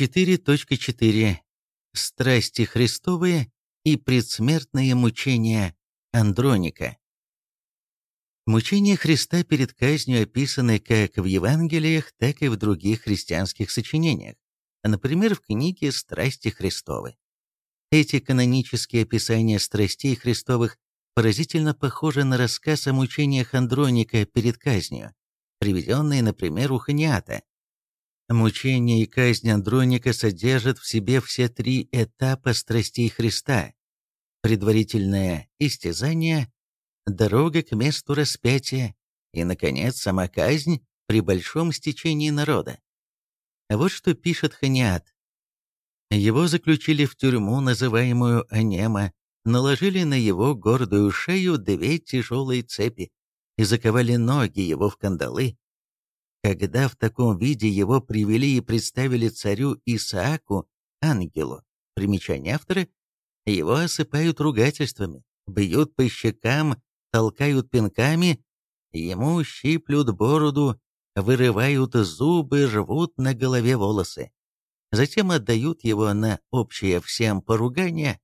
4.4. Страсти Христовые и предсмертные мучения Андроника. Мучения Христа перед казнью описаны как в Евангелиях, так и в других христианских сочинениях, например, в книге «Страсти Христовы». Эти канонические описания страстей Христовых поразительно похожи на рассказ о мучениях Андроника перед казнью, приведенные, например, у Ханиата. Мучение и казнь Андроника содержат в себе все три этапа страстей Христа. Предварительное истязание, дорога к месту распятия и, наконец, сама казнь при большом стечении народа. Вот что пишет Ханиат. Его заключили в тюрьму, называемую Анема, наложили на его гордую шею две тяжелые цепи и заковали ноги его в кандалы. Когда в таком виде его привели и представили царю Исааку, ангелу, примечание автора, его осыпают ругательствами, бьют по щекам, толкают пинками, ему щиплют бороду, вырывают зубы, рвут на голове волосы. Затем отдают его на общее всем поругание.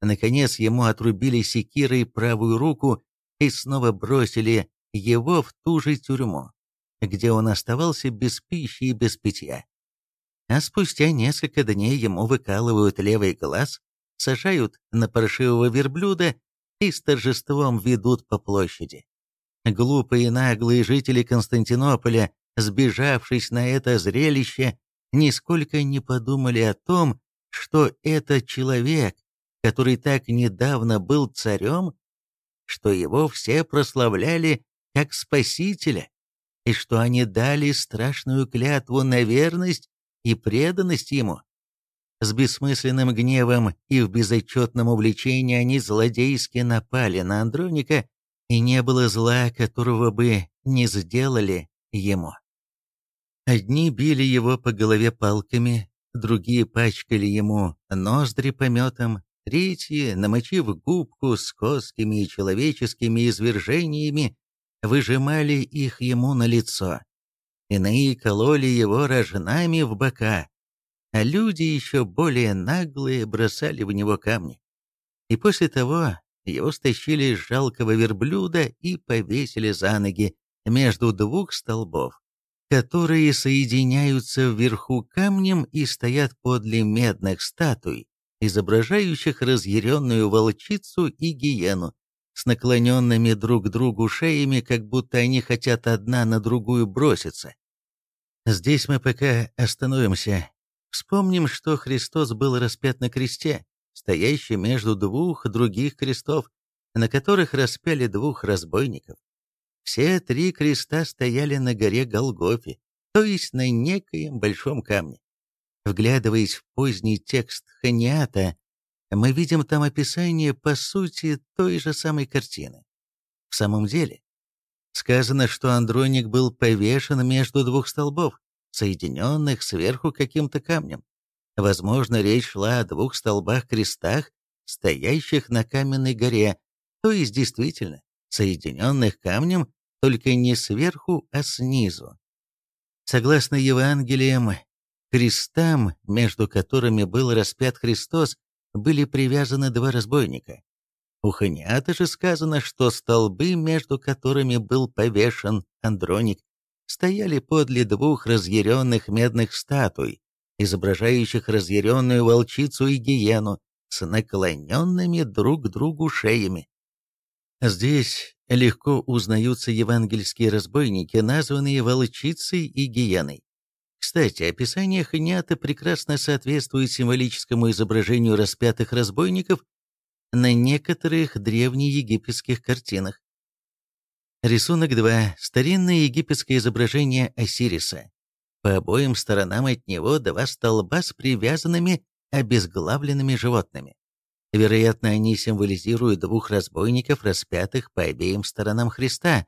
Наконец ему отрубили секирой правую руку и снова бросили его в ту же тюрьму, где он оставался без пищи и без питья. А спустя несколько дней ему выкалывают левый глаз, сажают на паршивого верблюда и с торжеством ведут по площади. Глупые наглые жители Константинополя, сбежавшись на это зрелище, нисколько не подумали о том, что этот человек, который так недавно был царем, что его все прославляли как спасителя, и что они дали страшную клятву на верность и преданность ему. С бессмысленным гневом и в безотчетном увлечении они злодейски напали на Андроника, и не было зла, которого бы не сделали ему. Одни били его по голове палками, другие пачкали ему ноздри пометом, третьи, намочив губку с коскими и человеческими извержениями, выжимали их ему на лицо. Иные кололи его рожнами в бока, а люди еще более наглые бросали в него камни. И после того его стащили с жалкого верблюда и повесили за ноги между двух столбов, которые соединяются вверху камнем и стоят подле медных статуй, изображающих разъяренную волчицу и гиену, с наклоненными друг к другу шеями, как будто они хотят одна на другую броситься. Здесь мы пока остановимся Вспомним, что Христос был распят на кресте, стоящий между двух других крестов, на которых распяли двух разбойников. Все три креста стояли на горе Голгофе, то есть на некоем большом камне. Вглядываясь в поздний текст Ханиата, мы видим там описание, по сути, той же самой картины. В самом деле, сказано, что Андроник был повешен между двух столбов, соединенных сверху каким-то камнем. Возможно, речь шла о двух столбах-крестах, стоящих на каменной горе, то есть действительно соединенных камнем, только не сверху, а снизу. Согласно Евангелиям, крестам, между которыми был распят Христос, были привязаны два разбойника. У Ханиата же сказано, что столбы, между которыми был повешен Андроник, стояли подле двух разъяренных медных статуй, изображающих разъяренную волчицу и гиену, с наклоненными друг к другу шеями. Здесь легко узнаются евангельские разбойники, названные волчицей и гиеной. Кстати, описание Ханиата прекрасно соответствует символическому изображению распятых разбойников на некоторых древнеегипетских картинах. Рисунок 2. Старинное египетское изображение Осириса. По обоим сторонам от него два столба с привязанными обезглавленными животными. Вероятно, они символизируют двух разбойников, распятых по обеим сторонам Христа.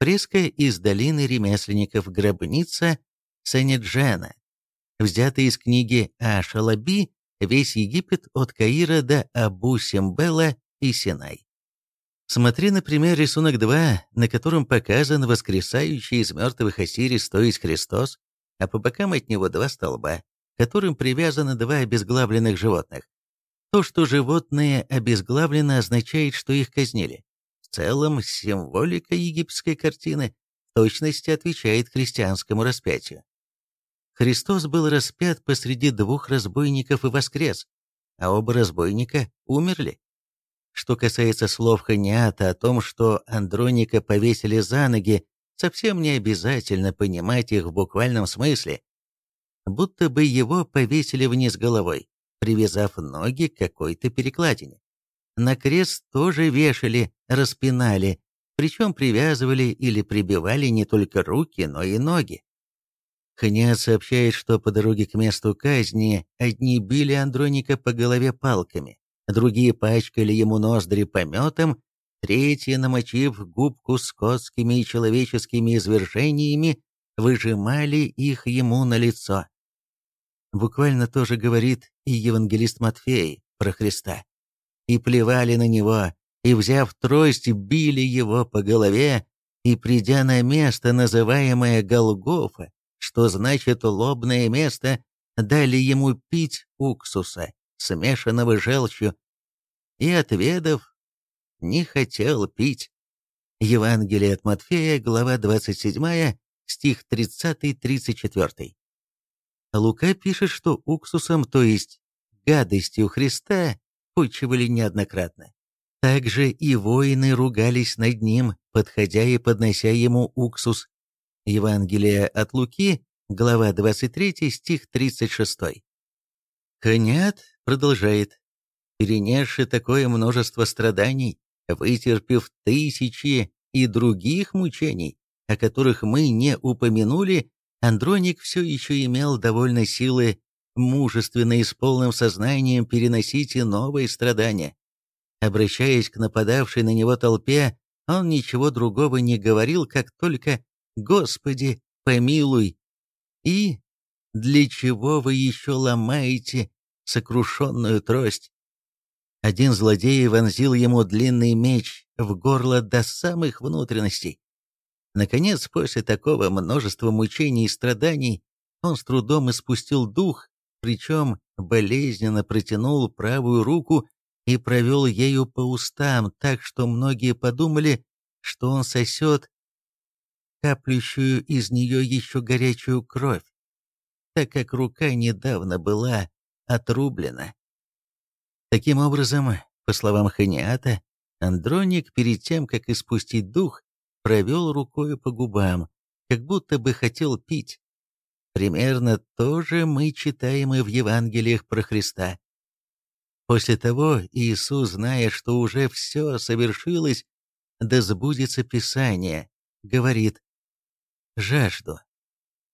Фреска из долины ремесленников гробница Санеджена, взята из книги Ашалаби «Весь Египет от Каира до Абу-Симбела и Синай». Смотри, например, рисунок 2, на котором показан воскресающий из мертвых Осирис, то есть Христос, а по бокам от него два столба, которым привязаны два обезглавленных животных. То, что животные обезглавлены, означает, что их казнили. В целом, символика египетской картины в точности отвечает христианскому распятию. Христос был распят посреди двух разбойников и воскрес, а оба разбойника умерли. Что касается слов Ханиата о том, что Андроника повесили за ноги, совсем не обязательно понимать их в буквальном смысле. Будто бы его повесили вниз головой, привязав ноги к какой-то перекладине. На крест тоже вешали, распинали, причем привязывали или прибивали не только руки, но и ноги. Ханиат сообщает, что по дороге к месту казни одни били Андроника по голове палками, другие пачкали ему ноздри пометом, третьи, намочив губку скотскими и человеческими извержениями, выжимали их ему на лицо. Буквально тоже говорит и евангелист Матфей про Христа. «И плевали на него, и, взяв трость, били его по голове, и, придя на место, называемое Голгофа, что значит лобное место, дали ему пить уксуса, смешанного желчью, и, отведав, не хотел пить. Евангелие от Матфея, глава 27, стих 30-34. Лука пишет, что уксусом, то есть гадостью Христа, почивали неоднократно. Также и воины ругались над ним, подходя и поднося ему уксус. Евангелие от Луки, глава 23, стих 36. Ханят продолжает. Перенесши такое множество страданий, вытерпев тысячи и других мучений, о которых мы не упомянули, Андроник все еще имел довольно силы мужественно и с полным сознанием переносить и новые страдания. Обращаясь к нападавшей на него толпе, он ничего другого не говорил, как только «Господи, помилуй!» и «Для чего вы еще ломаете сокрушенную трость?» Один злодей вонзил ему длинный меч в горло до самых внутренностей. Наконец, после такого множества мучений и страданий, он с трудом испустил дух, причем болезненно протянул правую руку и провел ею по устам, так что многие подумали, что он сосет каплющую из нее еще горячую кровь, так как рука недавно была отрублена. Таким образом, по словам Ханиата, Андроник перед тем, как испустить дух, провел рукой по губам, как будто бы хотел пить. Примерно то же мы читаем и в Евангелиях про Христа. После того Иисус, зная, что уже все совершилось, да сбудется Писание, говорит «Жажду».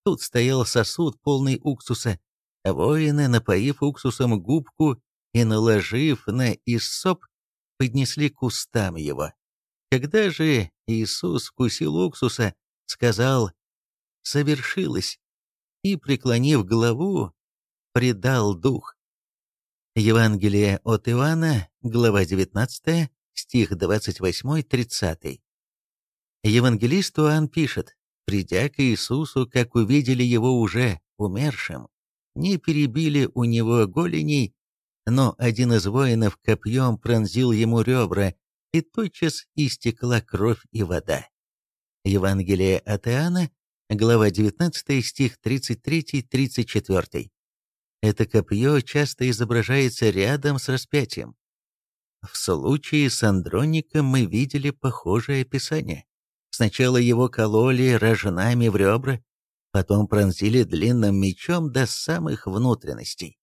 Тут стоял сосуд, полный уксуса. Воины, напоив уксусом губку и, наложив на иссоп, поднесли к устам его. Когда же Иисус вкусил уксуса, сказал «совершилось» и, преклонив голову, предал дух. Евангелие от Иоанна, глава 19, стих 28-30. Евангелист Иоанн пишет, «Придя к Иисусу, как увидели его уже умершим, не перебили у него голеней, но один из воинов копьем пронзил ему ребра, и тотчас истекла кровь и вода. Евангелие от Иоанна, глава 19, стих 33-34. Это копье часто изображается рядом с распятием. В случае с Андроником мы видели похожее описание. Сначала его кололи рожнами в ребра, потом пронзили длинным мечом до самых внутренностей.